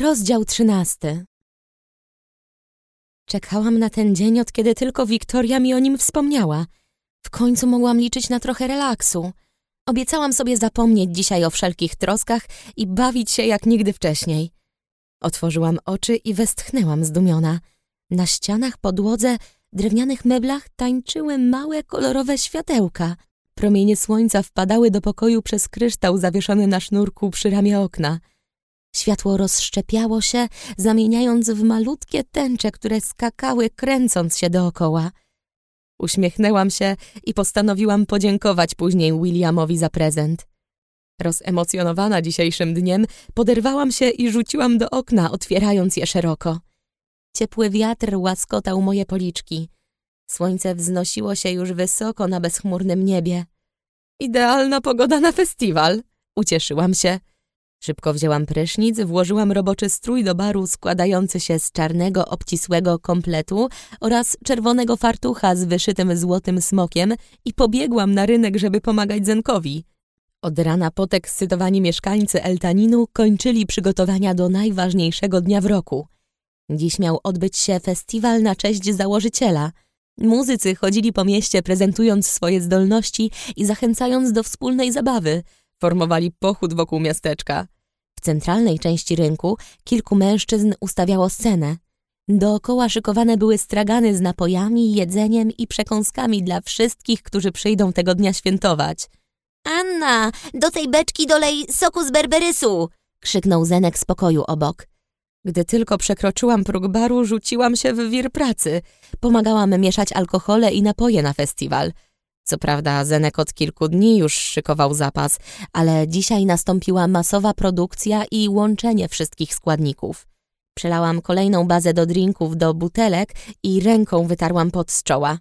Rozdział trzynasty Czekałam na ten dzień, od kiedy tylko Wiktoria mi o nim wspomniała. W końcu mogłam liczyć na trochę relaksu. Obiecałam sobie zapomnieć dzisiaj o wszelkich troskach i bawić się jak nigdy wcześniej. Otworzyłam oczy i westchnęłam zdumiona. Na ścianach, podłodze, drewnianych meblach tańczyły małe, kolorowe światełka. Promienie słońca wpadały do pokoju przez kryształ zawieszony na sznurku przy ramię okna. Światło rozszczepiało się, zamieniając w malutkie tęcze, które skakały, kręcąc się dookoła. Uśmiechnęłam się i postanowiłam podziękować później Williamowi za prezent. Rozemocjonowana dzisiejszym dniem, poderwałam się i rzuciłam do okna, otwierając je szeroko. Ciepły wiatr łaskotał moje policzki. Słońce wznosiło się już wysoko na bezchmurnym niebie. Idealna pogoda na festiwal, ucieszyłam się. Szybko wzięłam prysznic, włożyłam roboczy strój do baru składający się z czarnego, obcisłego kompletu oraz czerwonego fartucha z wyszytym złotym smokiem i pobiegłam na rynek, żeby pomagać Zenkowi. Od rana podekscytowani mieszkańcy Eltaninu kończyli przygotowania do najważniejszego dnia w roku. Dziś miał odbyć się festiwal na cześć założyciela. Muzycy chodzili po mieście prezentując swoje zdolności i zachęcając do wspólnej zabawy. Formowali pochód wokół miasteczka. W centralnej części rynku kilku mężczyzn ustawiało scenę. Dookoła szykowane były stragany z napojami, jedzeniem i przekąskami dla wszystkich, którzy przyjdą tego dnia świętować. Anna, do tej beczki dolej soku z berberysu! krzyknął Zenek z pokoju obok. Gdy tylko przekroczyłam próg baru, rzuciłam się w wir pracy. Pomagałam mieszać alkohole i napoje na festiwal. Co prawda Zenek od kilku dni już szykował zapas, ale dzisiaj nastąpiła masowa produkcja i łączenie wszystkich składników. Przelałam kolejną bazę do drinków do butelek i ręką wytarłam pot z czoła.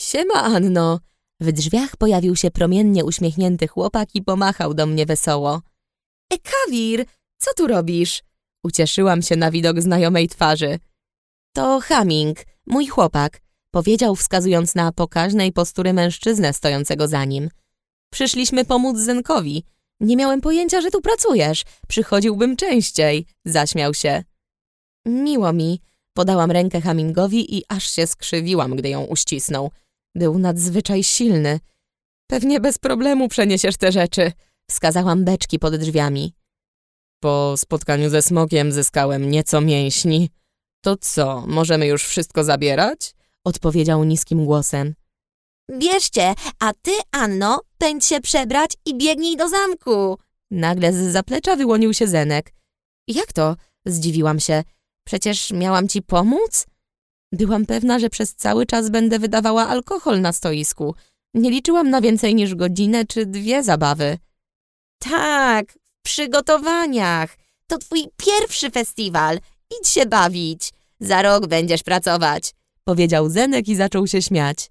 Siema, Anno! W drzwiach pojawił się promiennie uśmiechnięty chłopak i pomachał do mnie wesoło. Ekawir, co tu robisz? Ucieszyłam się na widok znajomej twarzy. To Hamming, mój chłopak, powiedział wskazując na pokaźnej postury mężczyznę stojącego za nim. Przyszliśmy pomóc Zenkowi. Nie miałem pojęcia, że tu pracujesz. Przychodziłbym częściej, zaśmiał się. Miło mi. Podałam rękę Hamingowi i aż się skrzywiłam, gdy ją uścisnął. Był nadzwyczaj silny. Pewnie bez problemu przeniesiesz te rzeczy. Wskazałam beczki pod drzwiami. Po spotkaniu ze smokiem zyskałem nieco mięśni. To co, możemy już wszystko zabierać? Odpowiedział niskim głosem. Bierzcie, a ty, Anno, pędź się przebrać i biegnij do zamku. Nagle z zaplecza wyłonił się Zenek. Jak to? Zdziwiłam się. Przecież miałam ci pomóc? Byłam pewna, że przez cały czas będę wydawała alkohol na stoisku. Nie liczyłam na więcej niż godzinę czy dwie zabawy. Tak, w przygotowaniach. To twój pierwszy festiwal. Idź się bawić. Za rok będziesz pracować. Powiedział Zenek i zaczął się śmiać.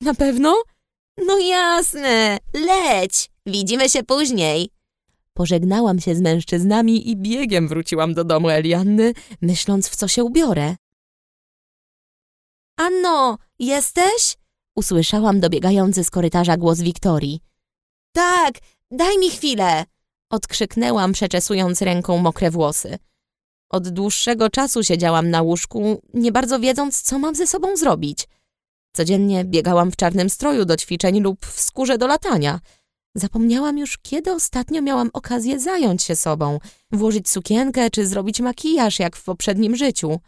Na pewno? No jasne, leć. Widzimy się później. Pożegnałam się z mężczyznami i biegiem wróciłam do domu Elianny, myśląc w co się ubiorę. Anno, jesteś? Usłyszałam dobiegający z korytarza głos Wiktorii. Tak, daj mi chwilę. Odkrzyknęłam, przeczesując ręką mokre włosy. Od dłuższego czasu siedziałam na łóżku, nie bardzo wiedząc, co mam ze sobą zrobić. Codziennie biegałam w czarnym stroju do ćwiczeń lub w skórze do latania. Zapomniałam już, kiedy ostatnio miałam okazję zająć się sobą, włożyć sukienkę czy zrobić makijaż, jak w poprzednim życiu.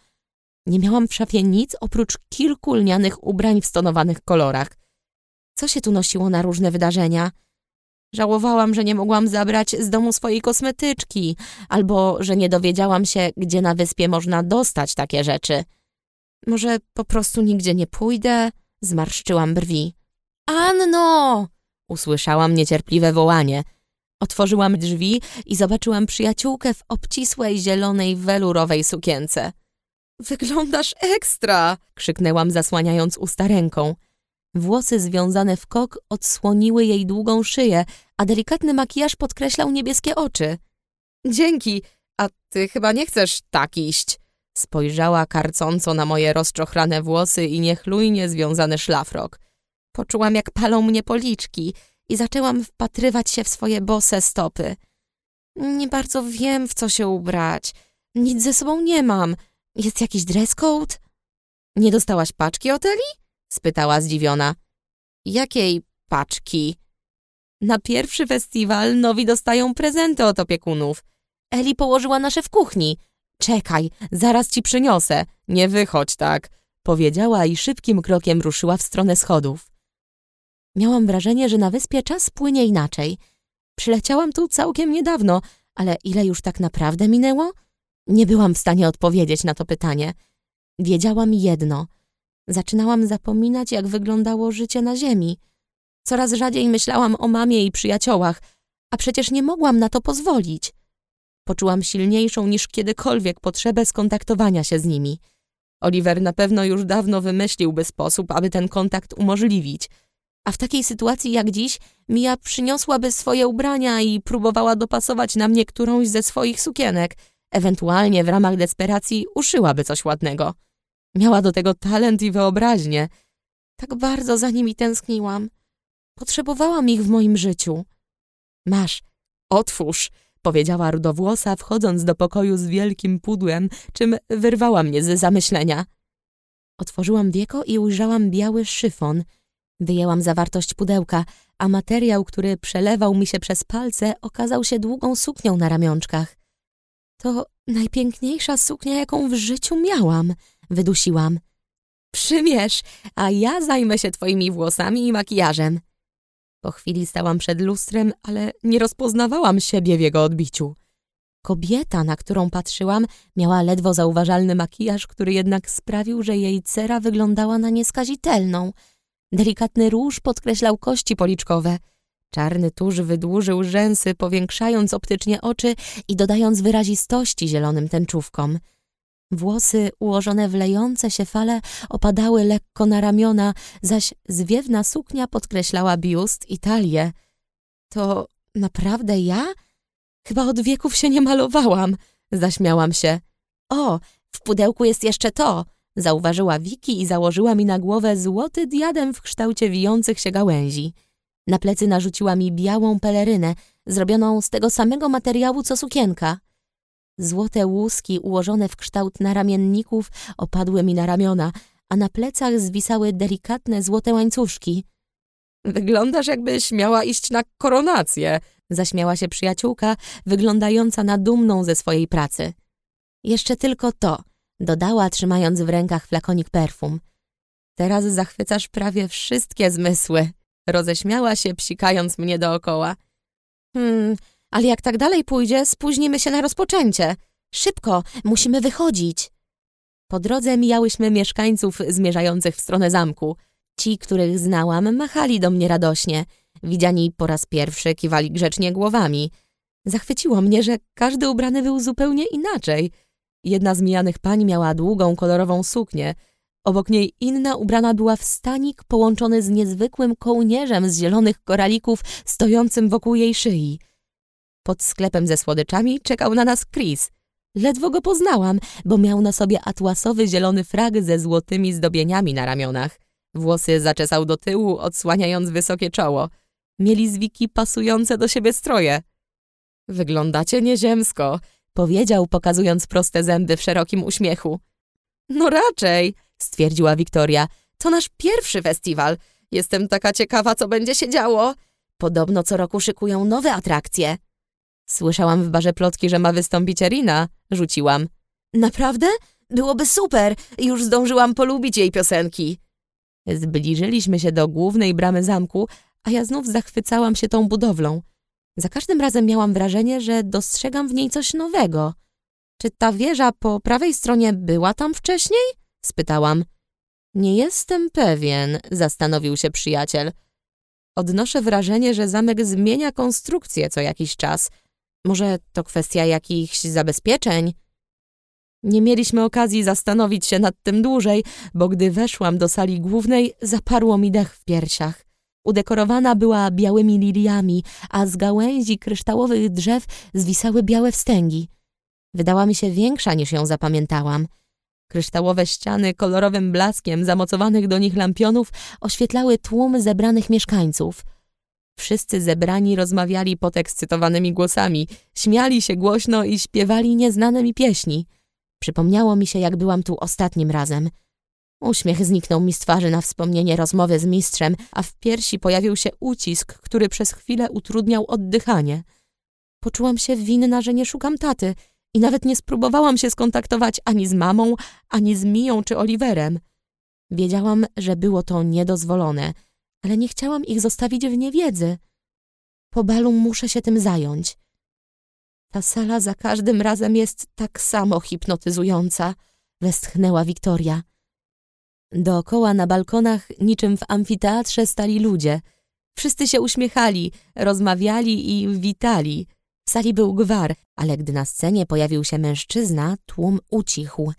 Nie miałam w szafie nic oprócz kilku lnianych ubrań w stonowanych kolorach. Co się tu nosiło na różne wydarzenia? Żałowałam, że nie mogłam zabrać z domu swojej kosmetyczki, albo że nie dowiedziałam się, gdzie na wyspie można dostać takie rzeczy. Może po prostu nigdzie nie pójdę? Zmarszczyłam brwi. Anno! Usłyszałam niecierpliwe wołanie. Otworzyłam drzwi i zobaczyłam przyjaciółkę w obcisłej, zielonej, welurowej sukience. Wyglądasz ekstra! krzyknęłam, zasłaniając usta ręką. Włosy związane w kok odsłoniły jej długą szyję, a delikatny makijaż podkreślał niebieskie oczy. Dzięki, a ty chyba nie chcesz tak iść. Spojrzała karcąco na moje rozczochrane włosy i niechlujnie związany szlafrok. Poczułam, jak palą mnie policzki i zaczęłam wpatrywać się w swoje bose stopy. Nie bardzo wiem, w co się ubrać. Nic ze sobą nie mam. Jest jakiś dress code? Nie dostałaś paczki od Eli? Spytała zdziwiona. Jakiej paczki? Na pierwszy festiwal nowi dostają prezenty od opiekunów. Eli położyła nasze w kuchni. Czekaj, zaraz ci przyniosę. Nie wychodź tak, powiedziała i szybkim krokiem ruszyła w stronę schodów. Miałam wrażenie, że na wyspie czas płynie inaczej. Przyleciałam tu całkiem niedawno, ale ile już tak naprawdę minęło? Nie byłam w stanie odpowiedzieć na to pytanie. Wiedziałam jedno. Zaczynałam zapominać, jak wyglądało życie na ziemi. Coraz rzadziej myślałam o mamie i przyjaciołach, a przecież nie mogłam na to pozwolić. Poczułam silniejszą niż kiedykolwiek potrzebę skontaktowania się z nimi. Oliver na pewno już dawno wymyśliłby sposób, aby ten kontakt umożliwić. A w takiej sytuacji jak dziś, Mia przyniosłaby swoje ubrania i próbowała dopasować na mnie którąś ze swoich sukienek. Ewentualnie w ramach desperacji uszyłaby coś ładnego. Miała do tego talent i wyobraźnię. Tak bardzo za nimi tęskniłam. Potrzebowałam ich w moim życiu. Masz, otwórz, powiedziała rudowłosa, wchodząc do pokoju z wielkim pudłem, czym wyrwała mnie z zamyślenia. Otworzyłam wieko i ujrzałam biały szyfon. Wyjęłam zawartość pudełka, a materiał, który przelewał mi się przez palce, okazał się długą suknią na ramionczkach. To najpiękniejsza suknia, jaką w życiu miałam, wydusiłam. Przymierz, a ja zajmę się twoimi włosami i makijażem. Po chwili stałam przed lustrem, ale nie rozpoznawałam siebie w jego odbiciu. Kobieta, na którą patrzyłam, miała ledwo zauważalny makijaż, który jednak sprawił, że jej cera wyglądała na nieskazitelną. Delikatny róż podkreślał kości policzkowe. Czarny tusz wydłużył rzęsy, powiększając optycznie oczy i dodając wyrazistości zielonym tęczówkom. Włosy ułożone w lejące się fale opadały lekko na ramiona, zaś zwiewna suknia podkreślała biust i talię. To naprawdę ja? Chyba od wieków się nie malowałam, zaśmiałam się. O, w pudełku jest jeszcze to, zauważyła Wiki i założyła mi na głowę złoty diadem w kształcie wijących się gałęzi. Na plecy narzuciła mi białą pelerynę, zrobioną z tego samego materiału co sukienka. Złote łuski ułożone w kształt naramienników opadły mi na ramiona, a na plecach zwisały delikatne złote łańcuszki. Wyglądasz jakbyś miała iść na koronację, zaśmiała się przyjaciółka, wyglądająca na dumną ze swojej pracy. Jeszcze tylko to, dodała, trzymając w rękach flakonik perfum. Teraz zachwycasz prawie wszystkie zmysły. Roześmiała się, psikając mnie dookoła. Hmm, ale jak tak dalej pójdzie, spóźnimy się na rozpoczęcie. Szybko, musimy wychodzić. Po drodze mijałyśmy mieszkańców zmierzających w stronę zamku. Ci, których znałam, machali do mnie radośnie. Widziani po raz pierwszy kiwali grzecznie głowami. Zachwyciło mnie, że każdy ubrany był zupełnie inaczej. Jedna z mijanych pań miała długą, kolorową suknię. Obok niej inna ubrana była w stanik połączony z niezwykłym kołnierzem z zielonych koralików stojącym wokół jej szyi. Pod sklepem ze słodyczami czekał na nas Chris. Ledwo go poznałam, bo miał na sobie atłasowy zielony frag ze złotymi zdobieniami na ramionach. Włosy zaczesał do tyłu, odsłaniając wysokie czoło. Mieli zwiki pasujące do siebie stroje. Wyglądacie nieziemsko, powiedział, pokazując proste zęby w szerokim uśmiechu. No raczej, stwierdziła Wiktoria. To nasz pierwszy festiwal. Jestem taka ciekawa, co będzie się działo. Podobno co roku szykują nowe atrakcje. Słyszałam w barze plotki, że ma wystąpić Erina. Rzuciłam. Naprawdę? Byłoby super. Już zdążyłam polubić jej piosenki. Zbliżyliśmy się do głównej bramy zamku, a ja znów zachwycałam się tą budowlą. Za każdym razem miałam wrażenie, że dostrzegam w niej coś nowego. Czy ta wieża po prawej stronie była tam wcześniej? spytałam. Nie jestem pewien, zastanowił się przyjaciel. Odnoszę wrażenie, że zamek zmienia konstrukcję co jakiś czas – może to kwestia jakichś zabezpieczeń? Nie mieliśmy okazji zastanowić się nad tym dłużej, bo gdy weszłam do sali głównej, zaparło mi dech w piersiach. Udekorowana była białymi liliami, a z gałęzi kryształowych drzew zwisały białe wstęgi. Wydała mi się większa niż ją zapamiętałam. Kryształowe ściany kolorowym blaskiem zamocowanych do nich lampionów oświetlały tłum zebranych mieszkańców – Wszyscy zebrani rozmawiali podekscytowanymi głosami, śmiali się głośno i śpiewali nieznane mi pieśni. Przypomniało mi się, jak byłam tu ostatnim razem. Uśmiech zniknął mi z twarzy na wspomnienie rozmowy z mistrzem, a w piersi pojawił się ucisk, który przez chwilę utrudniał oddychanie. Poczułam się winna, że nie szukam taty i nawet nie spróbowałam się skontaktować ani z mamą, ani z Miją czy Oliverem. Wiedziałam, że było to niedozwolone, ale nie chciałam ich zostawić w niewiedzy. Po balu muszę się tym zająć. Ta sala za każdym razem jest tak samo hipnotyzująca, westchnęła Wiktoria. Dookoła na balkonach, niczym w amfiteatrze, stali ludzie. Wszyscy się uśmiechali, rozmawiali i witali. W sali był gwar, ale gdy na scenie pojawił się mężczyzna, tłum ucichł.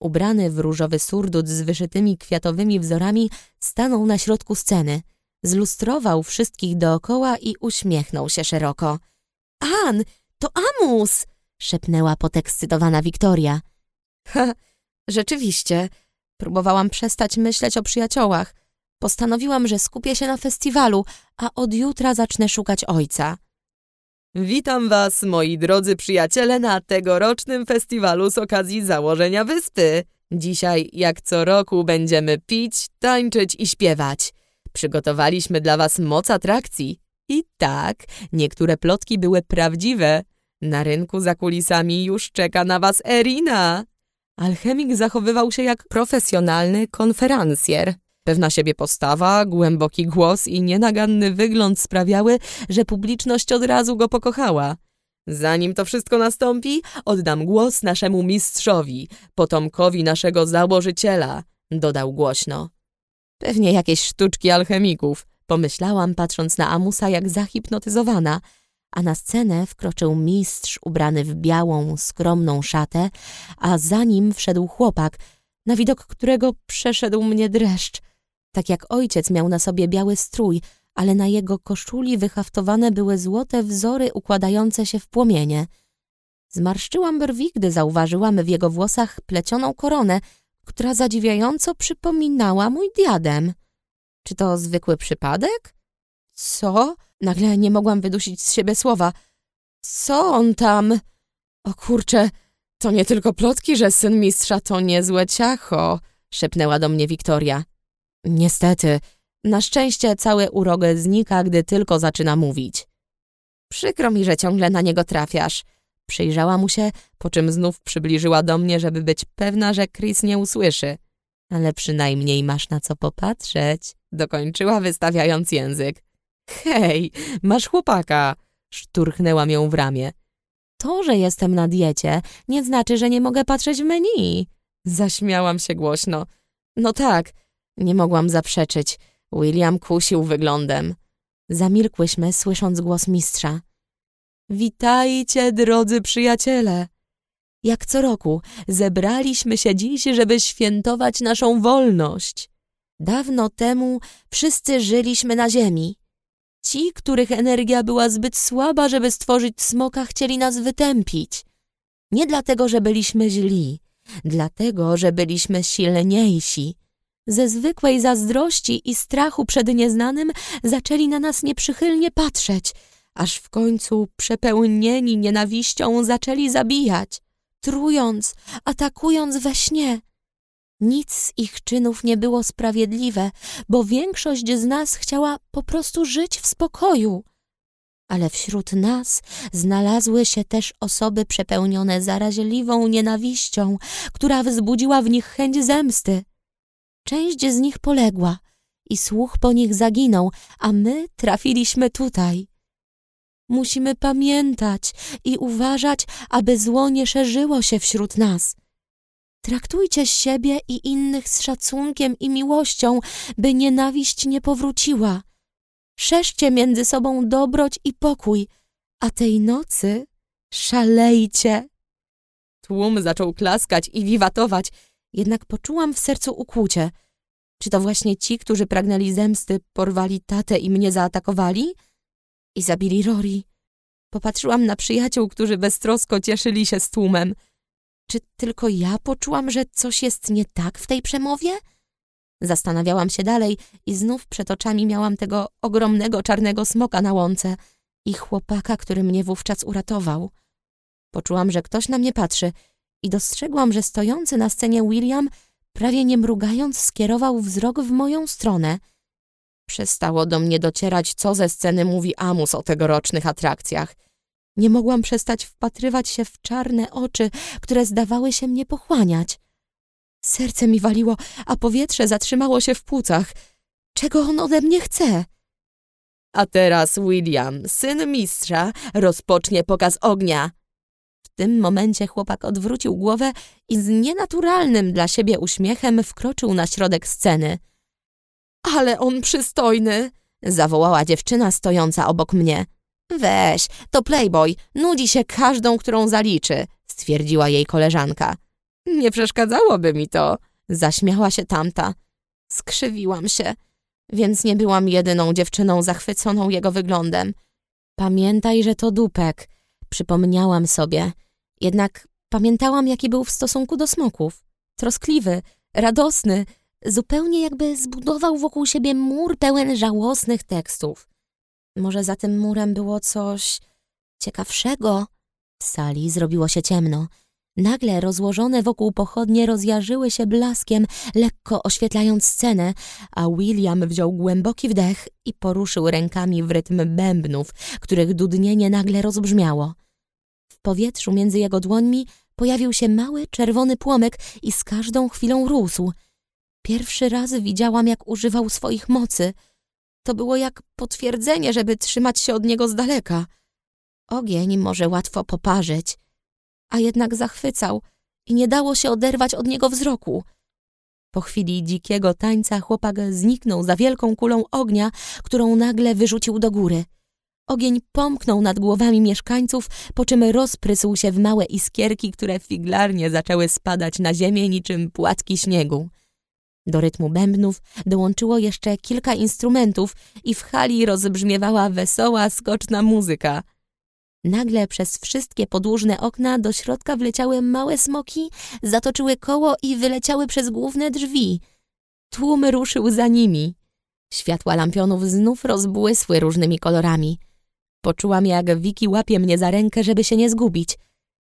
Ubrany w różowy surdut z wyszytymi kwiatowymi wzorami, stanął na środku sceny. Zlustrował wszystkich dookoła i uśmiechnął się szeroko. An, to Amus! szepnęła podekscytowana Wiktoria. Ha, rzeczywiście. Próbowałam przestać myśleć o przyjaciołach. Postanowiłam, że skupię się na festiwalu, a od jutra zacznę szukać ojca. Witam Was, moi drodzy przyjaciele, na tegorocznym festiwalu z okazji założenia wyspy. Dzisiaj, jak co roku, będziemy pić, tańczyć i śpiewać. Przygotowaliśmy dla Was moc atrakcji. I tak, niektóre plotki były prawdziwe. Na rynku za kulisami już czeka na Was Erina. Alchemik zachowywał się jak profesjonalny konferencjer. Pewna siebie postawa, głęboki głos i nienaganny wygląd sprawiały, że publiczność od razu go pokochała. Zanim to wszystko nastąpi, oddam głos naszemu mistrzowi, potomkowi naszego założyciela, dodał głośno. Pewnie jakieś sztuczki alchemików, pomyślałam, patrząc na Amusa jak zahipnotyzowana, a na scenę wkroczył mistrz ubrany w białą, skromną szatę, a za nim wszedł chłopak, na widok którego przeszedł mnie dreszcz. Tak jak ojciec miał na sobie biały strój, ale na jego koszuli wyhaftowane były złote wzory układające się w płomienie. Zmarszczyłam brwi, gdy zauważyłam w jego włosach plecioną koronę, która zadziwiająco przypominała mój diadem. Czy to zwykły przypadek? Co? Nagle nie mogłam wydusić z siebie słowa. Co on tam? O kurcze, to nie tylko plotki, że syn mistrza to niezłe ciacho, szepnęła do mnie Wiktoria. Niestety, na szczęście całe urogę znika, gdy tylko zaczyna mówić. Przykro mi, że ciągle na niego trafiasz. Przyjrzała mu się, po czym znów przybliżyła do mnie, żeby być pewna, że Chris nie usłyszy. Ale przynajmniej masz na co popatrzeć, dokończyła wystawiając język. Hej, masz chłopaka! Szturchnęłam ją w ramię. To, że jestem na diecie, nie znaczy, że nie mogę patrzeć w menu. Zaśmiałam się głośno. No tak, nie mogłam zaprzeczyć. William kusił wyglądem. Zamilkłyśmy, słysząc głos mistrza. Witajcie, drodzy przyjaciele! Jak co roku, zebraliśmy się dziś, żeby świętować naszą wolność. Dawno temu wszyscy żyliśmy na ziemi. Ci, których energia była zbyt słaba, żeby stworzyć smoka, chcieli nas wytępić. Nie dlatego, że byliśmy źli, dlatego, że byliśmy silniejsi. Ze zwykłej zazdrości i strachu przed nieznanym zaczęli na nas nieprzychylnie patrzeć, aż w końcu przepełnieni nienawiścią zaczęli zabijać, trując, atakując we śnie. Nic z ich czynów nie było sprawiedliwe, bo większość z nas chciała po prostu żyć w spokoju. Ale wśród nas znalazły się też osoby przepełnione zaraźliwą nienawiścią, która wzbudziła w nich chęć zemsty. Część z nich poległa i słuch po nich zaginął, a my trafiliśmy tutaj. Musimy pamiętać i uważać, aby zło nie szerzyło się wśród nas. Traktujcie siebie i innych z szacunkiem i miłością, by nienawiść nie powróciła. Szerzcie między sobą dobroć i pokój, a tej nocy szalejcie. Tłum zaczął klaskać i wiwatować, jednak poczułam w sercu ukłucie. Czy to właśnie ci, którzy pragnęli zemsty, porwali tatę i mnie zaatakowali? I zabili Rory. Popatrzyłam na przyjaciół, którzy beztrosko cieszyli się z tłumem. Czy tylko ja poczułam, że coś jest nie tak w tej przemowie? Zastanawiałam się dalej i znów przed oczami miałam tego ogromnego czarnego smoka na łące i chłopaka, który mnie wówczas uratował. Poczułam, że ktoś na mnie patrzy i dostrzegłam, że stojący na scenie William, prawie nie mrugając, skierował wzrok w moją stronę. Przestało do mnie docierać, co ze sceny mówi Amus o tegorocznych atrakcjach. Nie mogłam przestać wpatrywać się w czarne oczy, które zdawały się mnie pochłaniać. Serce mi waliło, a powietrze zatrzymało się w płucach. Czego on ode mnie chce? A teraz William, syn mistrza, rozpocznie pokaz ognia. Tym momencie chłopak odwrócił głowę i z nienaturalnym dla siebie uśmiechem wkroczył na środek sceny. Ale on przystojny! zawołała dziewczyna stojąca obok mnie. Weź, to playboy, nudzi się każdą, którą zaliczy, stwierdziła jej koleżanka. Nie przeszkadzałoby mi to, zaśmiała się tamta. Skrzywiłam się, więc nie byłam jedyną dziewczyną zachwyconą jego wyglądem. Pamiętaj, że to dupek, przypomniałam sobie. Jednak pamiętałam, jaki był w stosunku do smoków. Troskliwy, radosny, zupełnie jakby zbudował wokół siebie mur pełen żałosnych tekstów. Może za tym murem było coś ciekawszego? W sali zrobiło się ciemno. Nagle rozłożone wokół pochodnie rozjarzyły się blaskiem, lekko oświetlając scenę, a William wziął głęboki wdech i poruszył rękami w rytm bębnów, których dudnienie nagle rozbrzmiało. W powietrzu między jego dłońmi pojawił się mały, czerwony płomyk i z każdą chwilą rósł. Pierwszy raz widziałam, jak używał swoich mocy. To było jak potwierdzenie, żeby trzymać się od niego z daleka. Ogień może łatwo poparzyć, a jednak zachwycał i nie dało się oderwać od niego wzroku. Po chwili dzikiego tańca chłopak zniknął za wielką kulą ognia, którą nagle wyrzucił do góry. Ogień pomknął nad głowami mieszkańców, po czym rozprysł się w małe iskierki, które figlarnie zaczęły spadać na ziemię niczym płatki śniegu. Do rytmu bębnów dołączyło jeszcze kilka instrumentów i w hali rozbrzmiewała wesoła, skoczna muzyka – Nagle przez wszystkie podłużne okna do środka wleciały małe smoki, zatoczyły koło i wyleciały przez główne drzwi. Tłum ruszył za nimi. Światła lampionów znów rozbłysły różnymi kolorami. Poczułam, jak Wiki łapie mnie za rękę, żeby się nie zgubić.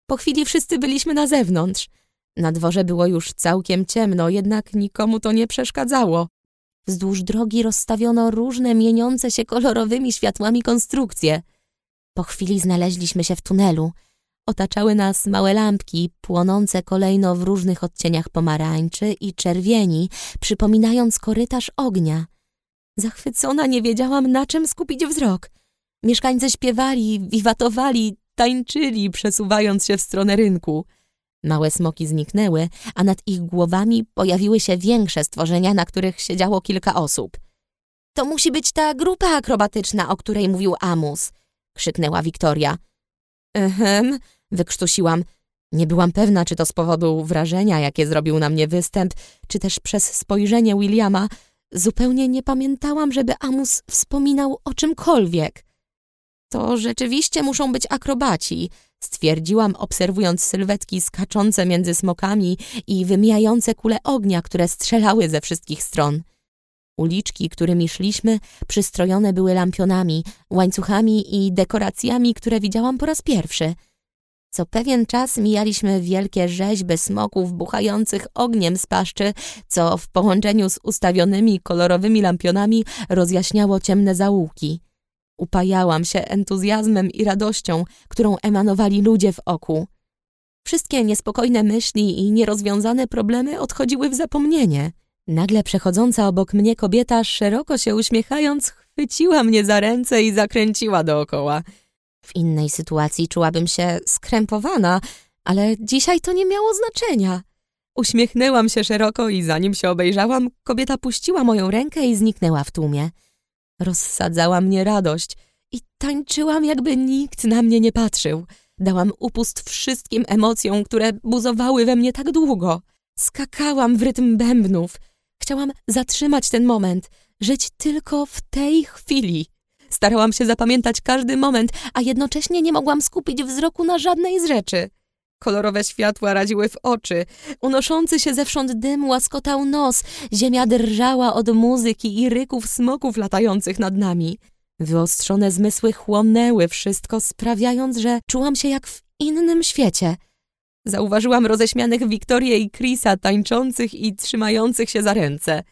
Po chwili wszyscy byliśmy na zewnątrz. Na dworze było już całkiem ciemno, jednak nikomu to nie przeszkadzało. Wzdłuż drogi rozstawiono różne mieniące się kolorowymi światłami konstrukcje – po chwili znaleźliśmy się w tunelu. Otaczały nas małe lampki, płonące kolejno w różnych odcieniach pomarańczy i czerwieni, przypominając korytarz ognia. Zachwycona nie wiedziałam, na czym skupić wzrok. Mieszkańcy śpiewali, wiwatowali, tańczyli, przesuwając się w stronę rynku. Małe smoki zniknęły, a nad ich głowami pojawiły się większe stworzenia, na których siedziało kilka osób. To musi być ta grupa akrobatyczna, o której mówił Amus – krzyknęła Wiktoria. Ehem, wykrztusiłam. Nie byłam pewna, czy to z powodu wrażenia, jakie zrobił na mnie występ, czy też przez spojrzenie Williama. Zupełnie nie pamiętałam, żeby Amus wspominał o czymkolwiek. To rzeczywiście muszą być akrobaci, stwierdziłam, obserwując sylwetki skaczące między smokami i wymijające kule ognia, które strzelały ze wszystkich stron. Uliczki, którymi szliśmy, przystrojone były lampionami, łańcuchami i dekoracjami, które widziałam po raz pierwszy. Co pewien czas mijaliśmy wielkie rzeźby smoków buchających ogniem z paszczy, co w połączeniu z ustawionymi kolorowymi lampionami rozjaśniało ciemne zaułki. Upajałam się entuzjazmem i radością, którą emanowali ludzie w oku. Wszystkie niespokojne myśli i nierozwiązane problemy odchodziły w zapomnienie – Nagle przechodząca obok mnie kobieta, szeroko się uśmiechając, chwyciła mnie za ręce i zakręciła dookoła. W innej sytuacji czułabym się skrępowana, ale dzisiaj to nie miało znaczenia. Uśmiechnęłam się szeroko i zanim się obejrzałam, kobieta puściła moją rękę i zniknęła w tłumie. Rozsadzała mnie radość i tańczyłam, jakby nikt na mnie nie patrzył. Dałam upust wszystkim emocjom, które buzowały we mnie tak długo. Skakałam w rytm bębnów – Chciałam zatrzymać ten moment, żyć tylko w tej chwili. Starałam się zapamiętać każdy moment, a jednocześnie nie mogłam skupić wzroku na żadnej z rzeczy. Kolorowe światła radziły w oczy. Unoszący się zewsząd dym łaskotał nos. Ziemia drżała od muzyki i ryków smoków latających nad nami. Wyostrzone zmysły chłonęły wszystko, sprawiając, że czułam się jak w innym świecie. Zauważyłam roześmianych Wiktorię i Chrisa tańczących i trzymających się za ręce.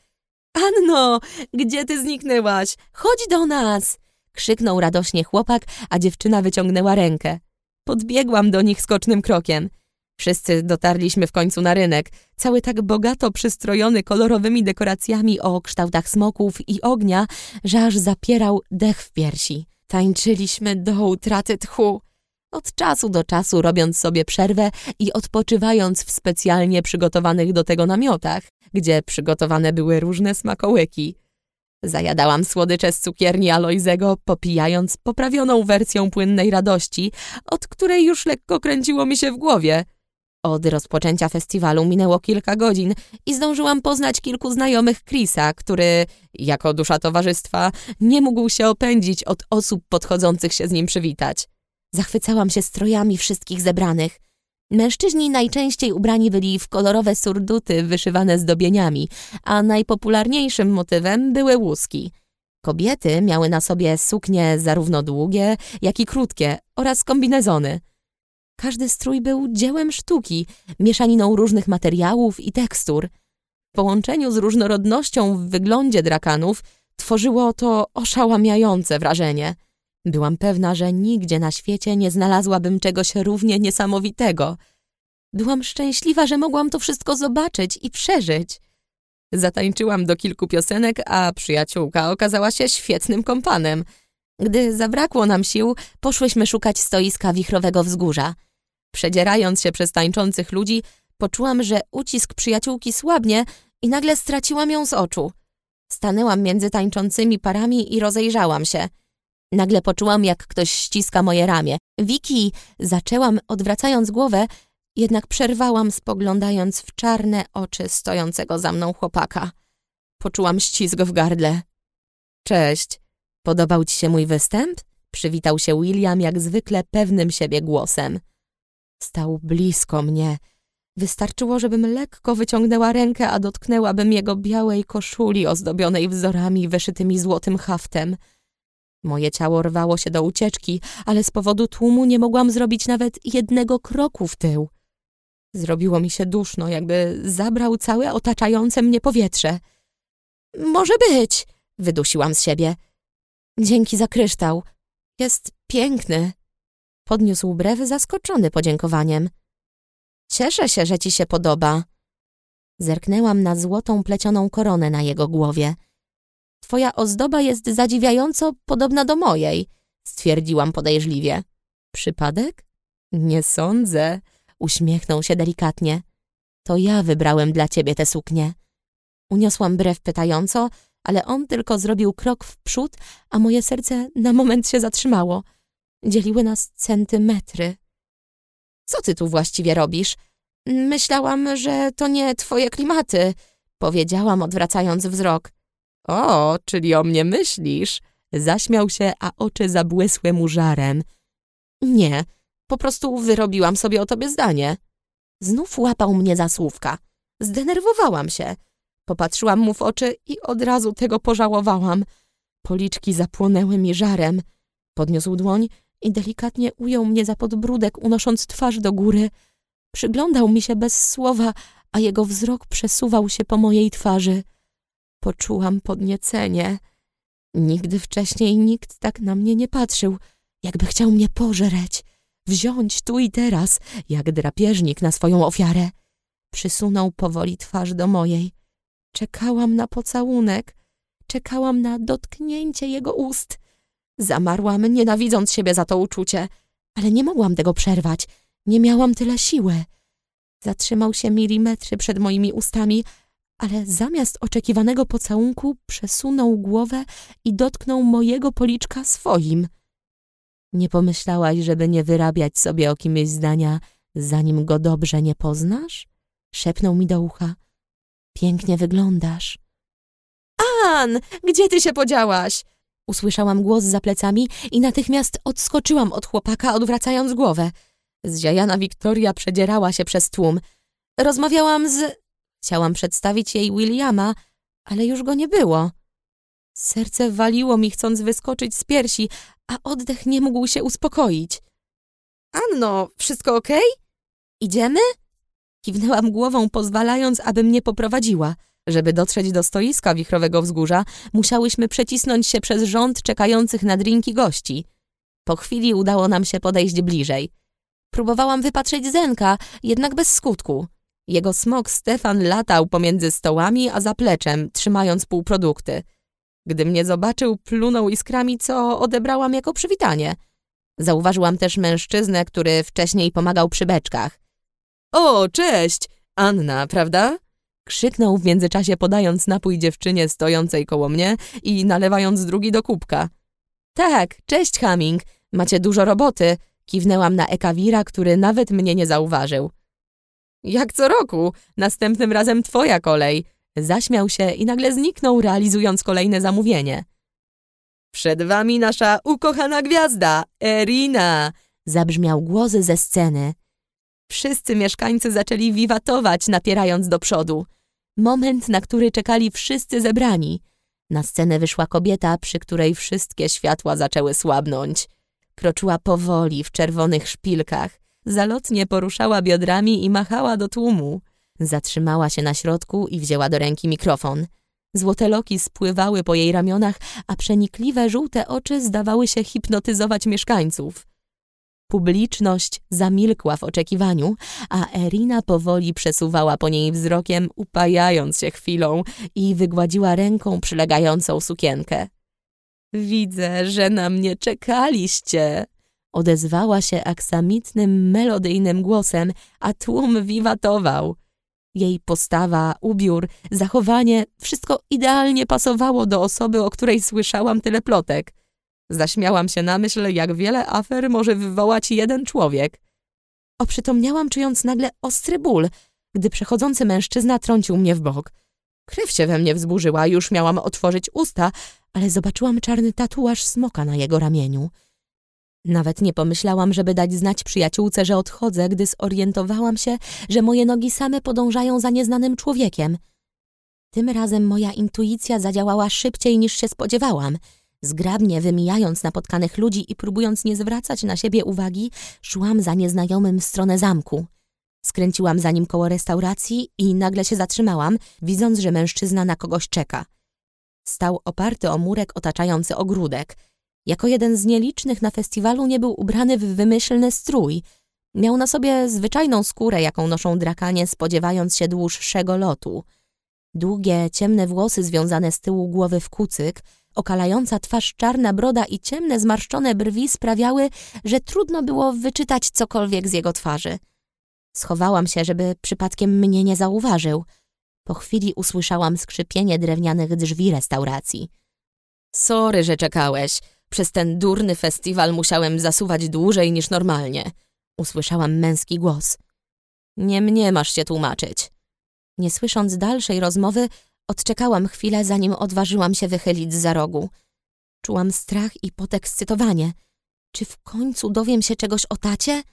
Anno, gdzie ty zniknęłaś? Chodź do nas! Krzyknął radośnie chłopak, a dziewczyna wyciągnęła rękę. Podbiegłam do nich skocznym krokiem. Wszyscy dotarliśmy w końcu na rynek, cały tak bogato przystrojony kolorowymi dekoracjami o kształtach smoków i ognia, że aż zapierał dech w piersi. Tańczyliśmy do utraty tchu. Od czasu do czasu robiąc sobie przerwę i odpoczywając w specjalnie przygotowanych do tego namiotach, gdzie przygotowane były różne smakołyki. Zajadałam słodycze z cukierni Alojzego, popijając poprawioną wersją płynnej radości, od której już lekko kręciło mi się w głowie. Od rozpoczęcia festiwalu minęło kilka godzin i zdążyłam poznać kilku znajomych Chrisa, który, jako dusza towarzystwa, nie mógł się opędzić od osób podchodzących się z nim przywitać. Zachwycałam się strojami wszystkich zebranych. Mężczyźni najczęściej ubrani byli w kolorowe surduty wyszywane zdobieniami, a najpopularniejszym motywem były łuski. Kobiety miały na sobie suknie zarówno długie, jak i krótkie oraz kombinezony. Każdy strój był dziełem sztuki, mieszaniną różnych materiałów i tekstur. W połączeniu z różnorodnością w wyglądzie drakanów tworzyło to oszałamiające wrażenie – Byłam pewna, że nigdzie na świecie nie znalazłabym czegoś równie niesamowitego. Byłam szczęśliwa, że mogłam to wszystko zobaczyć i przeżyć. Zatańczyłam do kilku piosenek, a przyjaciółka okazała się świetnym kompanem. Gdy zabrakło nam sił, poszłyśmy szukać stoiska wichrowego wzgórza. Przedzierając się przez tańczących ludzi, poczułam, że ucisk przyjaciółki słabnie i nagle straciłam ją z oczu. Stanęłam między tańczącymi parami i rozejrzałam się – Nagle poczułam, jak ktoś ściska moje ramię. Wiki! Zaczęłam, odwracając głowę, jednak przerwałam, spoglądając w czarne oczy stojącego za mną chłopaka. Poczułam ścisk w gardle. Cześć. Podobał ci się mój występ? Przywitał się William jak zwykle pewnym siebie głosem. Stał blisko mnie. Wystarczyło, żebym lekko wyciągnęła rękę, a dotknęłabym jego białej koszuli ozdobionej wzorami wyszytymi złotym haftem. Moje ciało rwało się do ucieczki, ale z powodu tłumu nie mogłam zrobić nawet jednego kroku w tył. Zrobiło mi się duszno, jakby zabrał całe otaczające mnie powietrze. Może być, wydusiłam z siebie. Dzięki za kryształ. Jest piękny. Podniósł brew zaskoczony podziękowaniem. Cieszę się, że ci się podoba. Zerknęłam na złotą plecioną koronę na jego głowie. Twoja ozdoba jest zadziwiająco podobna do mojej, stwierdziłam podejrzliwie. Przypadek? Nie sądzę, uśmiechnął się delikatnie. To ja wybrałem dla ciebie tę suknię. Uniosłam brew pytająco, ale on tylko zrobił krok w przód, a moje serce na moment się zatrzymało. Dzieliły nas centymetry. Co ty tu właściwie robisz? Myślałam, że to nie twoje klimaty, powiedziałam, odwracając wzrok. O, czyli o mnie myślisz? Zaśmiał się, a oczy zabłysły mu żarem. Nie, po prostu wyrobiłam sobie o tobie zdanie. Znów łapał mnie za słówka. Zdenerwowałam się. Popatrzyłam mu w oczy i od razu tego pożałowałam. Policzki zapłonęły mi żarem. Podniósł dłoń i delikatnie ujął mnie za podbródek, unosząc twarz do góry. Przyglądał mi się bez słowa, a jego wzrok przesuwał się po mojej twarzy. Poczułam podniecenie. Nigdy wcześniej nikt tak na mnie nie patrzył, jakby chciał mnie pożreć, wziąć tu i teraz, jak drapieżnik na swoją ofiarę. Przysunął powoli twarz do mojej. Czekałam na pocałunek, czekałam na dotknięcie jego ust. Zamarłam, nienawidząc siebie za to uczucie, ale nie mogłam tego przerwać. Nie miałam tyle siły. Zatrzymał się milimetry przed moimi ustami, ale zamiast oczekiwanego pocałunku przesunął głowę i dotknął mojego policzka swoim. Nie pomyślałaś, żeby nie wyrabiać sobie o kimś zdania, zanim go dobrze nie poznasz? Szepnął mi do ucha. Pięknie wyglądasz. An, gdzie ty się podziałaś? Usłyszałam głos za plecami i natychmiast odskoczyłam od chłopaka, odwracając głowę. Zziajana Wiktoria przedzierała się przez tłum. Rozmawiałam z... Chciałam przedstawić jej Williama, ale już go nie było. Serce waliło mi, chcąc wyskoczyć z piersi, a oddech nie mógł się uspokoić. Anno, wszystko okej? Idziemy? Kiwnęłam głową, pozwalając, aby mnie poprowadziła. Żeby dotrzeć do stoiska wichrowego wzgórza, musiałyśmy przecisnąć się przez rząd czekających na drinki gości. Po chwili udało nam się podejść bliżej. Próbowałam wypatrzeć Zenka, jednak bez skutku. Jego smok Stefan latał pomiędzy stołami, a zapleczem, trzymając półprodukty. Gdy mnie zobaczył, plunął iskrami, co odebrałam jako przywitanie. Zauważyłam też mężczyznę, który wcześniej pomagał przy beczkach. O, cześć! Anna, prawda? Krzyknął w międzyczasie podając napój dziewczynie stojącej koło mnie i nalewając drugi do kubka. Tak, cześć Hamming, macie dużo roboty. Kiwnęłam na Ekawira, który nawet mnie nie zauważył. Jak co roku, następnym razem twoja kolej. Zaśmiał się i nagle zniknął, realizując kolejne zamówienie. Przed wami nasza ukochana gwiazda, Erina! Zabrzmiał głos ze sceny. Wszyscy mieszkańcy zaczęli wiwatować, napierając do przodu. Moment, na który czekali wszyscy zebrani. Na scenę wyszła kobieta, przy której wszystkie światła zaczęły słabnąć. Kroczyła powoli w czerwonych szpilkach. Zalotnie poruszała biodrami i machała do tłumu. Zatrzymała się na środku i wzięła do ręki mikrofon. Złote loki spływały po jej ramionach, a przenikliwe żółte oczy zdawały się hipnotyzować mieszkańców. Publiczność zamilkła w oczekiwaniu, a Erina powoli przesuwała po niej wzrokiem, upajając się chwilą i wygładziła ręką przylegającą sukienkę. Widzę, że na mnie czekaliście, odezwała się aksamitnym, melodyjnym głosem, a tłum wiwatował. Jej postawa, ubiór, zachowanie, wszystko idealnie pasowało do osoby, o której słyszałam tyle plotek. Zaśmiałam się na myśl, jak wiele afer może wywołać jeden człowiek. Oprzytomniałam, czując nagle ostry ból, gdy przechodzący mężczyzna trącił mnie w bok. Krew się we mnie wzburzyła, już miałam otworzyć usta, ale zobaczyłam czarny tatuaż smoka na jego ramieniu. Nawet nie pomyślałam, żeby dać znać przyjaciółce, że odchodzę, gdy zorientowałam się, że moje nogi same podążają za nieznanym człowiekiem. Tym razem moja intuicja zadziałała szybciej niż się spodziewałam. Zgrabnie wymijając napotkanych ludzi i próbując nie zwracać na siebie uwagi, szłam za nieznajomym w stronę zamku. Skręciłam za nim koło restauracji i nagle się zatrzymałam, widząc, że mężczyzna na kogoś czeka. Stał oparty o murek otaczający ogródek – jako jeden z nielicznych na festiwalu nie był ubrany w wymyślny strój. Miał na sobie zwyczajną skórę, jaką noszą drakanie, spodziewając się dłuższego lotu. Długie, ciemne włosy związane z tyłu głowy w kucyk, okalająca twarz czarna broda i ciemne, zmarszczone brwi sprawiały, że trudno było wyczytać cokolwiek z jego twarzy. Schowałam się, żeby przypadkiem mnie nie zauważył. Po chwili usłyszałam skrzypienie drewnianych drzwi restauracji. Sorry, że czekałeś. Przez ten durny festiwal musiałem zasuwać dłużej niż normalnie. Usłyszałam męski głos. Nie mnie masz się tłumaczyć. Nie słysząc dalszej rozmowy, odczekałam chwilę, zanim odważyłam się wychylić za rogu. Czułam strach i podekscytowanie. Czy w końcu dowiem się czegoś o tacie?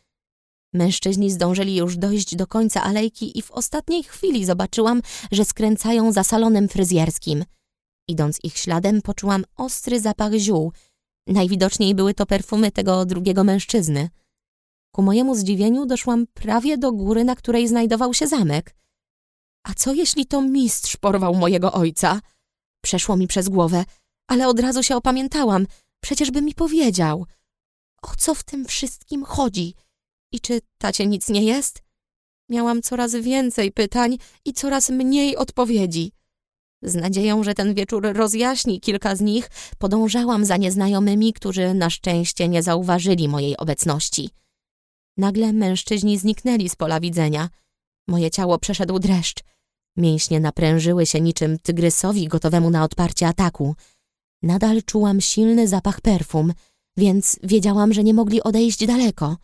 Mężczyźni zdążyli już dojść do końca alejki i w ostatniej chwili zobaczyłam, że skręcają za salonem fryzjerskim. Idąc ich śladem, poczułam ostry zapach ziół – Najwidoczniej były to perfumy tego drugiego mężczyzny. Ku mojemu zdziwieniu doszłam prawie do góry, na której znajdował się zamek. A co jeśli to mistrz porwał mojego ojca? Przeszło mi przez głowę, ale od razu się opamiętałam. Przecież by mi powiedział. O co w tym wszystkim chodzi? I czy tacie nic nie jest? Miałam coraz więcej pytań i coraz mniej odpowiedzi. Z nadzieją, że ten wieczór rozjaśni kilka z nich, podążałam za nieznajomymi, którzy na szczęście nie zauważyli mojej obecności. Nagle mężczyźni zniknęli z pola widzenia. Moje ciało przeszedł dreszcz. Mięśnie naprężyły się niczym tygrysowi gotowemu na odparcie ataku. Nadal czułam silny zapach perfum, więc wiedziałam, że nie mogli odejść daleko.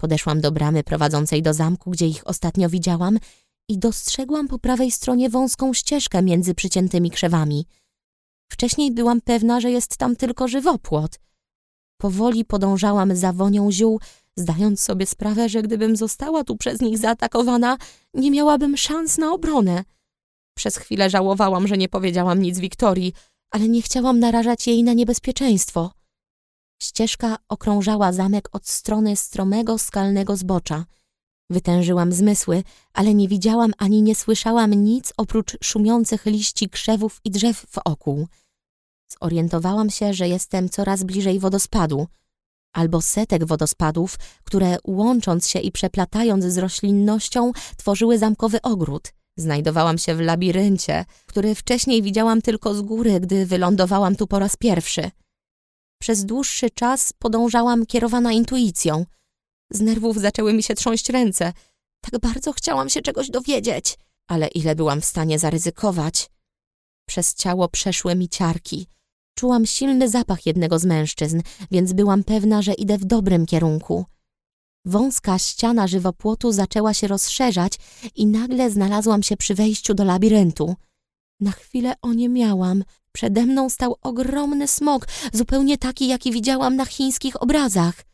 Podeszłam do bramy prowadzącej do zamku, gdzie ich ostatnio widziałam i dostrzegłam po prawej stronie wąską ścieżkę między przyciętymi krzewami. Wcześniej byłam pewna, że jest tam tylko żywopłot. Powoli podążałam za wonią ziół, zdając sobie sprawę, że gdybym została tu przez nich zaatakowana, nie miałabym szans na obronę. Przez chwilę żałowałam, że nie powiedziałam nic Wiktorii, ale nie chciałam narażać jej na niebezpieczeństwo. Ścieżka okrążała zamek od strony stromego, skalnego zbocza. Wytężyłam zmysły, ale nie widziałam ani nie słyszałam nic oprócz szumiących liści krzewów i drzew wokół. Zorientowałam się, że jestem coraz bliżej wodospadu, albo setek wodospadów, które łącząc się i przeplatając z roślinnością tworzyły zamkowy ogród. Znajdowałam się w labiryncie, który wcześniej widziałam tylko z góry, gdy wylądowałam tu po raz pierwszy. Przez dłuższy czas podążałam kierowana intuicją. Z nerwów zaczęły mi się trząść ręce. Tak bardzo chciałam się czegoś dowiedzieć, ale ile byłam w stanie zaryzykować. Przez ciało przeszły mi ciarki. Czułam silny zapach jednego z mężczyzn, więc byłam pewna, że idę w dobrym kierunku. Wąska ściana żywopłotu zaczęła się rozszerzać i nagle znalazłam się przy wejściu do labiryntu. Na chwilę oniemiałam. Przede mną stał ogromny smok, zupełnie taki, jaki widziałam na chińskich obrazach.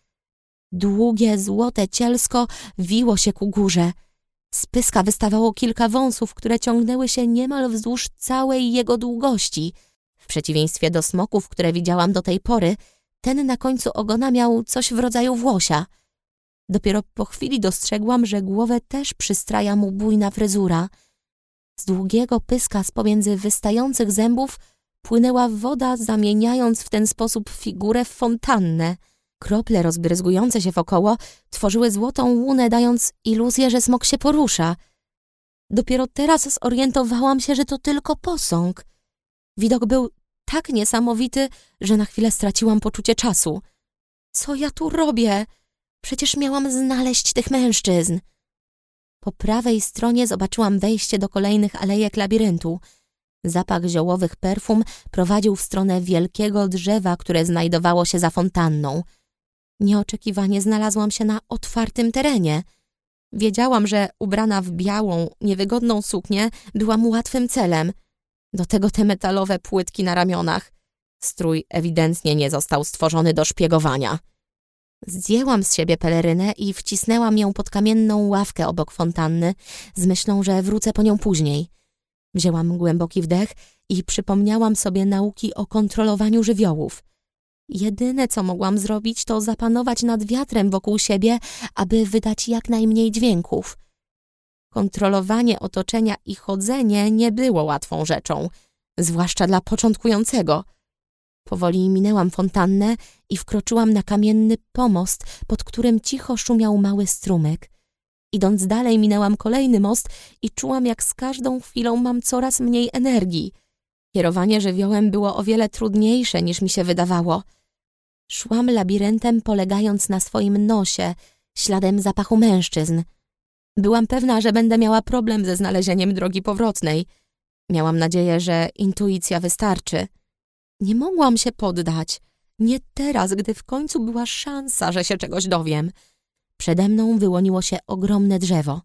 Długie, złote cielsko wiło się ku górze. Z pyska wystawało kilka wąsów, które ciągnęły się niemal wzdłuż całej jego długości. W przeciwieństwie do smoków, które widziałam do tej pory, ten na końcu ogona miał coś w rodzaju włosia. Dopiero po chwili dostrzegłam, że głowę też przystraja mu bujna fryzura. Z długiego pyska z pomiędzy wystających zębów płynęła woda, zamieniając w ten sposób figurę w fontannę. Krople rozbryzgujące się wokoło tworzyły złotą łunę, dając iluzję, że smok się porusza. Dopiero teraz zorientowałam się, że to tylko posąg. Widok był tak niesamowity, że na chwilę straciłam poczucie czasu. Co ja tu robię? Przecież miałam znaleźć tych mężczyzn. Po prawej stronie zobaczyłam wejście do kolejnych alejek labiryntu. Zapach ziołowych perfum prowadził w stronę wielkiego drzewa, które znajdowało się za fontanną. Nieoczekiwanie znalazłam się na otwartym terenie. Wiedziałam, że ubrana w białą, niewygodną suknię byłam łatwym celem. Do tego te metalowe płytki na ramionach. Strój ewidentnie nie został stworzony do szpiegowania. Zdjęłam z siebie pelerynę i wcisnęłam ją pod kamienną ławkę obok fontanny z myślą, że wrócę po nią później. Wzięłam głęboki wdech i przypomniałam sobie nauki o kontrolowaniu żywiołów. Jedyne, co mogłam zrobić, to zapanować nad wiatrem wokół siebie, aby wydać jak najmniej dźwięków. Kontrolowanie otoczenia i chodzenie nie było łatwą rzeczą, zwłaszcza dla początkującego – Powoli minęłam fontannę i wkroczyłam na kamienny pomost, pod którym cicho szumiał mały strumyk. Idąc dalej minęłam kolejny most i czułam, jak z każdą chwilą mam coraz mniej energii. Kierowanie żywiołem było o wiele trudniejsze niż mi się wydawało. Szłam labiryntem polegając na swoim nosie, śladem zapachu mężczyzn. Byłam pewna, że będę miała problem ze znalezieniem drogi powrotnej. Miałam nadzieję, że intuicja wystarczy. Nie mogłam się poddać. Nie teraz, gdy w końcu była szansa, że się czegoś dowiem. Przede mną wyłoniło się ogromne drzewo.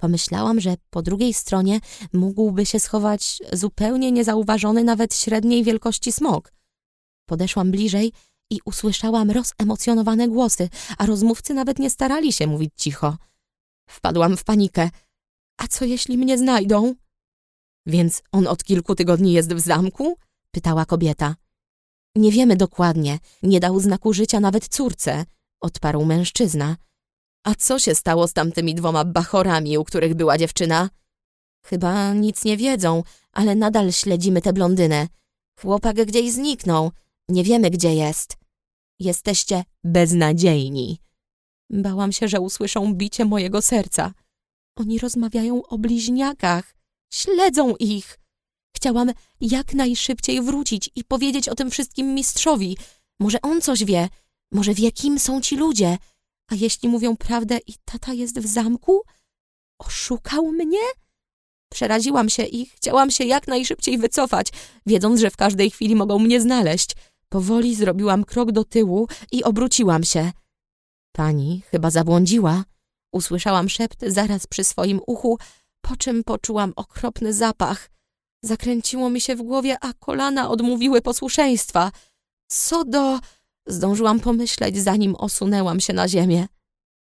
Pomyślałam, że po drugiej stronie mógłby się schować zupełnie niezauważony nawet średniej wielkości smok. Podeszłam bliżej i usłyszałam rozemocjonowane głosy, a rozmówcy nawet nie starali się mówić cicho. Wpadłam w panikę. A co jeśli mnie znajdą? Więc on od kilku tygodni jest w zamku? pytała kobieta. Nie wiemy dokładnie, nie dał znaku życia nawet córce, odparł mężczyzna. A co się stało z tamtymi dwoma bachorami, u których była dziewczyna? Chyba nic nie wiedzą, ale nadal śledzimy tę blondynę. Chłopak gdzieś zniknął, nie wiemy gdzie jest. Jesteście beznadziejni. Bałam się, że usłyszą bicie mojego serca. Oni rozmawiają o bliźniakach, śledzą ich. Chciałam jak najszybciej wrócić i powiedzieć o tym wszystkim mistrzowi. Może on coś wie, może wie, kim są ci ludzie. A jeśli mówią prawdę i tata jest w zamku? Oszukał mnie? Przeraziłam się i chciałam się jak najszybciej wycofać, wiedząc, że w każdej chwili mogą mnie znaleźć. Powoli zrobiłam krok do tyłu i obróciłam się. Pani chyba zabłądziła. Usłyszałam szept zaraz przy swoim uchu, po czym poczułam okropny zapach. Zakręciło mi się w głowie, a kolana odmówiły posłuszeństwa. Co do... Zdążyłam pomyśleć, zanim osunęłam się na ziemię.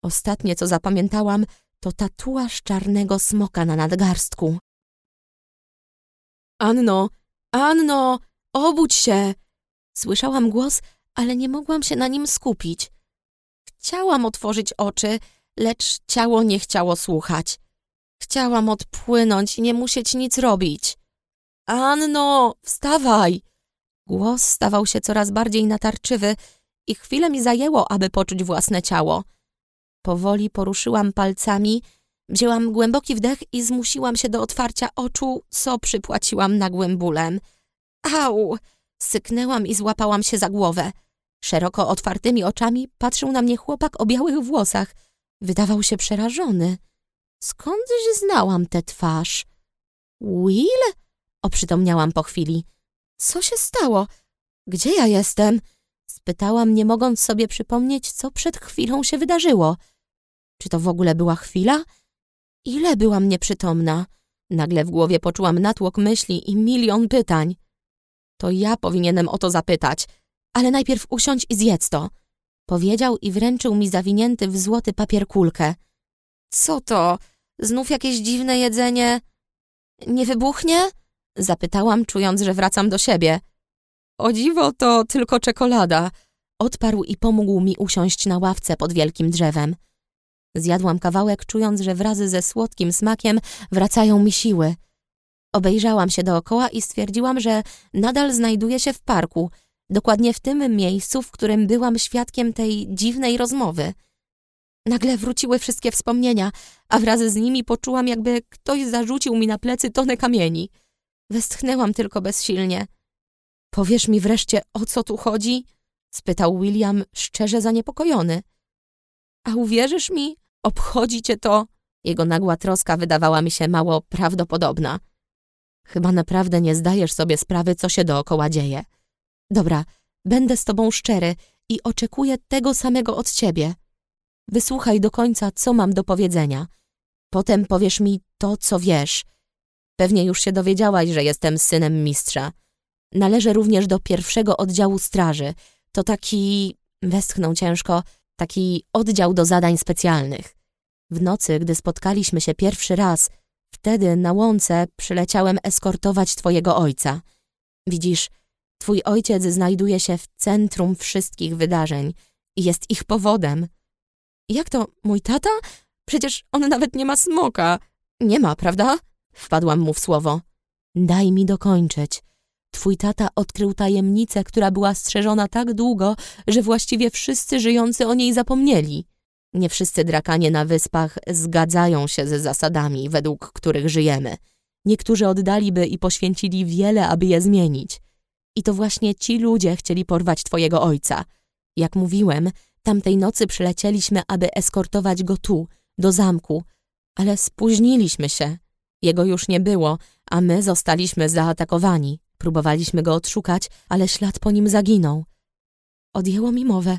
Ostatnie, co zapamiętałam, to tatuaż czarnego smoka na nadgarstku. Anno, Anno, obudź się! Słyszałam głos, ale nie mogłam się na nim skupić. Chciałam otworzyć oczy, lecz ciało nie chciało słuchać. Chciałam odpłynąć i nie musieć nic robić. Anno, wstawaj! Głos stawał się coraz bardziej natarczywy i chwilę mi zajęło, aby poczuć własne ciało. Powoli poruszyłam palcami, wzięłam głęboki wdech i zmusiłam się do otwarcia oczu, co przypłaciłam nagłym bólem. Au! Syknęłam i złapałam się za głowę. Szeroko otwartymi oczami patrzył na mnie chłopak o białych włosach. Wydawał się przerażony. Skądś znałam tę twarz? Will? Oprzytomniałam po chwili. Co się stało? Gdzie ja jestem? Spytałam, nie mogąc sobie przypomnieć, co przed chwilą się wydarzyło. Czy to w ogóle była chwila? Ile byłam nieprzytomna? Nagle w głowie poczułam natłok myśli i milion pytań. To ja powinienem o to zapytać, ale najpierw usiądź i zjedz to. Powiedział i wręczył mi zawinięty w złoty papier kulkę. Co to? Znów jakieś dziwne jedzenie? Nie wybuchnie? Zapytałam, czując, że wracam do siebie. O dziwo, to tylko czekolada. Odparł i pomógł mi usiąść na ławce pod wielkim drzewem. Zjadłam kawałek, czując, że wraz ze słodkim smakiem wracają mi siły. Obejrzałam się dookoła i stwierdziłam, że nadal znajduję się w parku, dokładnie w tym miejscu, w którym byłam świadkiem tej dziwnej rozmowy. Nagle wróciły wszystkie wspomnienia, a wraz z nimi poczułam, jakby ktoś zarzucił mi na plecy tonę kamieni. Westchnęłam tylko bezsilnie. Powiesz mi wreszcie, o co tu chodzi? spytał William, szczerze zaniepokojony. A uwierzysz mi? Obchodzi cię to? Jego nagła troska wydawała mi się mało prawdopodobna. Chyba naprawdę nie zdajesz sobie sprawy, co się dookoła dzieje. Dobra, będę z tobą szczery i oczekuję tego samego od ciebie. Wysłuchaj do końca, co mam do powiedzenia. Potem powiesz mi to, co wiesz. Pewnie już się dowiedziałaś, że jestem synem mistrza. Należę również do pierwszego oddziału straży. To taki, westchnął ciężko, taki oddział do zadań specjalnych. W nocy, gdy spotkaliśmy się pierwszy raz, wtedy na łące przyleciałem eskortować twojego ojca. Widzisz, twój ojciec znajduje się w centrum wszystkich wydarzeń i jest ich powodem. Jak to, mój tata? Przecież on nawet nie ma smoka. Nie ma, prawda? Wpadłam mu w słowo. Daj mi dokończyć. Twój tata odkrył tajemnicę, która była strzeżona tak długo, że właściwie wszyscy żyjący o niej zapomnieli. Nie wszyscy drakanie na wyspach zgadzają się ze zasadami, według których żyjemy. Niektórzy oddaliby i poświęcili wiele, aby je zmienić. I to właśnie ci ludzie chcieli porwać twojego ojca. Jak mówiłem, tamtej nocy przylecieliśmy, aby eskortować go tu, do zamku, ale spóźniliśmy się. Jego już nie było, a my zostaliśmy zaatakowani. Próbowaliśmy go odszukać, ale ślad po nim zaginął. Odjęło mi mowę.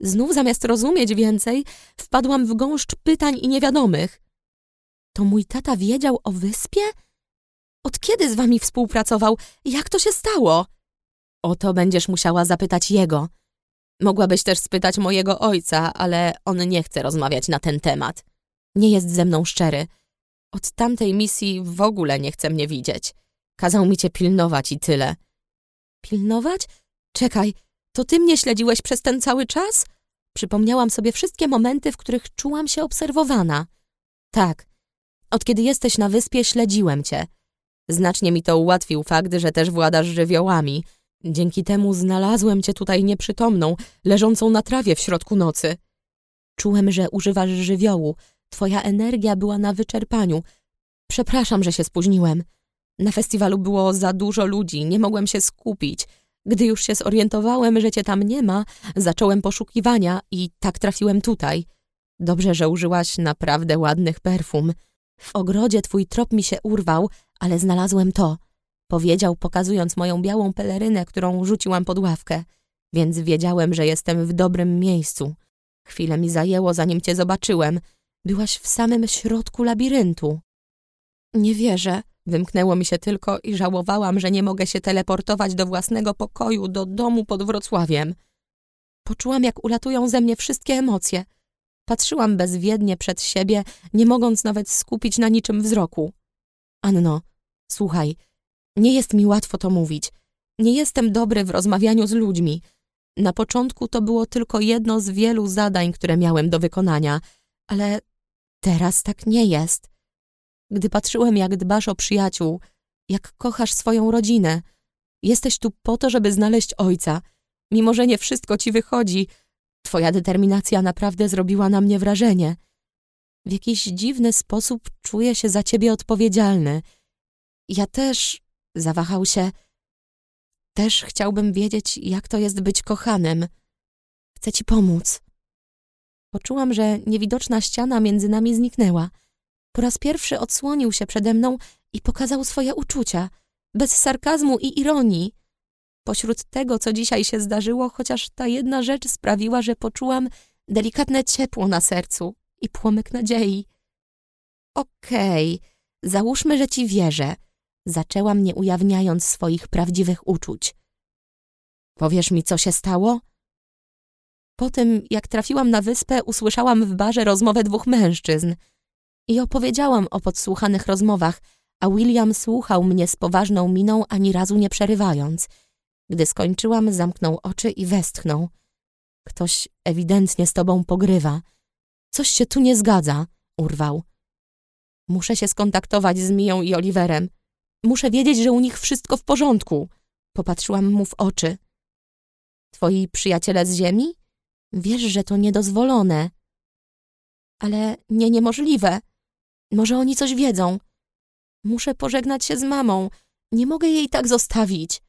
Znów zamiast rozumieć więcej, wpadłam w gąszcz pytań i niewiadomych. To mój tata wiedział o wyspie? Od kiedy z wami współpracował? Jak to się stało? O to będziesz musiała zapytać jego. Mogłabyś też spytać mojego ojca, ale on nie chce rozmawiać na ten temat. Nie jest ze mną szczery. Od tamtej misji w ogóle nie chce mnie widzieć. Kazał mi cię pilnować i tyle. Pilnować? Czekaj, to ty mnie śledziłeś przez ten cały czas? Przypomniałam sobie wszystkie momenty, w których czułam się obserwowana. Tak, od kiedy jesteś na wyspie, śledziłem cię. Znacznie mi to ułatwił fakt, że też władasz żywiołami. Dzięki temu znalazłem cię tutaj nieprzytomną, leżącą na trawie w środku nocy. Czułem, że używasz żywiołu. Twoja energia była na wyczerpaniu. Przepraszam, że się spóźniłem. Na festiwalu było za dużo ludzi, nie mogłem się skupić. Gdy już się zorientowałem, że cię tam nie ma, zacząłem poszukiwania i tak trafiłem tutaj. Dobrze, że użyłaś naprawdę ładnych perfum. W ogrodzie twój trop mi się urwał, ale znalazłem to. Powiedział, pokazując moją białą pelerynę, którą rzuciłam pod ławkę. Więc wiedziałem, że jestem w dobrym miejscu. Chwilę mi zajęło, zanim cię zobaczyłem. Byłaś w samym środku labiryntu. Nie wierzę. Wymknęło mi się tylko i żałowałam, że nie mogę się teleportować do własnego pokoju, do domu pod Wrocławiem. Poczułam, jak ulatują ze mnie wszystkie emocje. Patrzyłam bezwiednie przed siebie, nie mogąc nawet skupić na niczym wzroku. Anno, słuchaj, nie jest mi łatwo to mówić. Nie jestem dobry w rozmawianiu z ludźmi. Na początku to było tylko jedno z wielu zadań, które miałem do wykonania, ale teraz tak nie jest. Gdy patrzyłem, jak dbasz o przyjaciół, jak kochasz swoją rodzinę, jesteś tu po to, żeby znaleźć ojca. Mimo, że nie wszystko ci wychodzi, twoja determinacja naprawdę zrobiła na mnie wrażenie. W jakiś dziwny sposób czuję się za ciebie odpowiedzialny. Ja też, zawahał się, też chciałbym wiedzieć, jak to jest być kochanym. Chcę ci pomóc. Poczułam, że niewidoczna ściana między nami zniknęła. Po raz pierwszy odsłonił się przede mną i pokazał swoje uczucia, bez sarkazmu i ironii. Pośród tego, co dzisiaj się zdarzyło, chociaż ta jedna rzecz sprawiła, że poczułam delikatne ciepło na sercu i płomyk nadziei. Okej, okay, załóżmy, że ci wierzę. Zaczęłam, nie ujawniając swoich prawdziwych uczuć. Powiesz mi, co się stało? Po tym, jak trafiłam na wyspę, usłyszałam w barze rozmowę dwóch mężczyzn i opowiedziałam o podsłuchanych rozmowach, a William słuchał mnie z poważną miną, ani razu nie przerywając. Gdy skończyłam, zamknął oczy i westchnął. Ktoś ewidentnie z tobą pogrywa. Coś się tu nie zgadza, urwał. Muszę się skontaktować z Miją i Oliverem. Muszę wiedzieć, że u nich wszystko w porządku. Popatrzyłam mu w oczy. Twoi przyjaciele z ziemi? Wiesz, że to niedozwolone. Ale nie niemożliwe. Może oni coś wiedzą. Muszę pożegnać się z mamą. Nie mogę jej tak zostawić.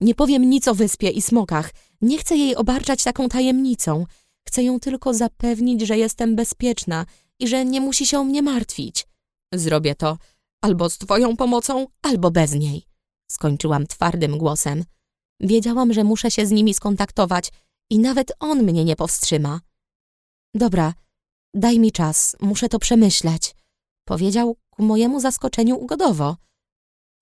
Nie powiem nic o wyspie i smokach. Nie chcę jej obarczać taką tajemnicą. Chcę ją tylko zapewnić, że jestem bezpieczna i że nie musi się o mnie martwić. Zrobię to albo z twoją pomocą, albo bez niej. Skończyłam twardym głosem. Wiedziałam, że muszę się z nimi skontaktować i nawet on mnie nie powstrzyma. Dobra, daj mi czas, muszę to przemyśleć. Powiedział ku mojemu zaskoczeniu ugodowo.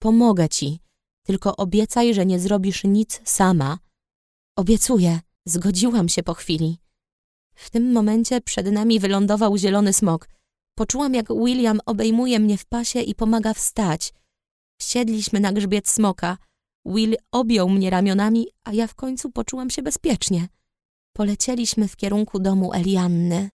Pomogę ci, tylko obiecaj, że nie zrobisz nic sama. Obiecuję, zgodziłam się po chwili. W tym momencie przed nami wylądował zielony smok. Poczułam, jak William obejmuje mnie w pasie i pomaga wstać. Siedliśmy na grzbiet smoka. Will objął mnie ramionami, a ja w końcu poczułam się bezpiecznie. Polecieliśmy w kierunku domu Elianny.